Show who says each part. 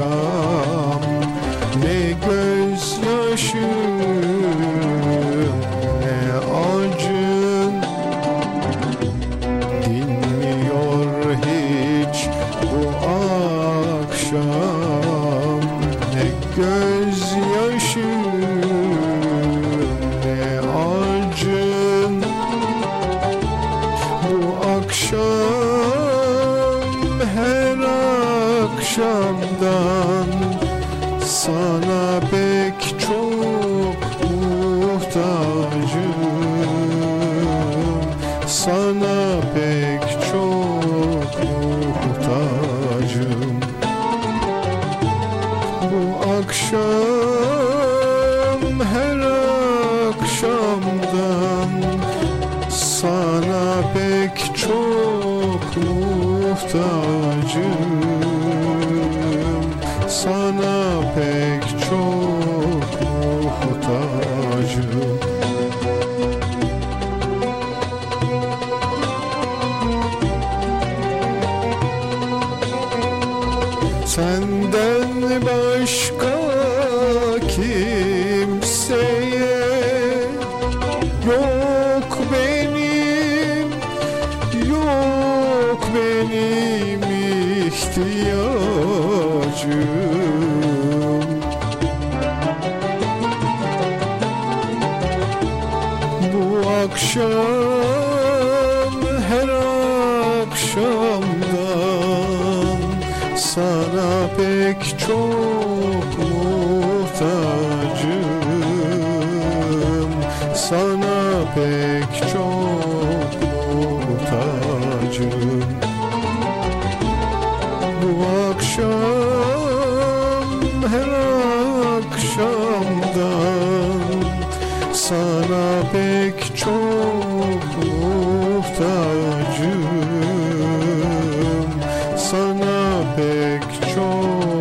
Speaker 1: akşam Ne gözyaşım akşamdan Sana pek çok muhtacım. Sana pek çok muhtacım. Bu akşam her akşamdan Sana pek çok muhtacım Sana pek çok muhtacım. Senden başka kimseye Yok benim, yok benim ihtiyacım Bu akşam her akşamdan Sana pek çok muhtacım. Sana pek çok muhtacım. Bu akşam her akşamdan Sana pek çok muhtacım. Sana pek çok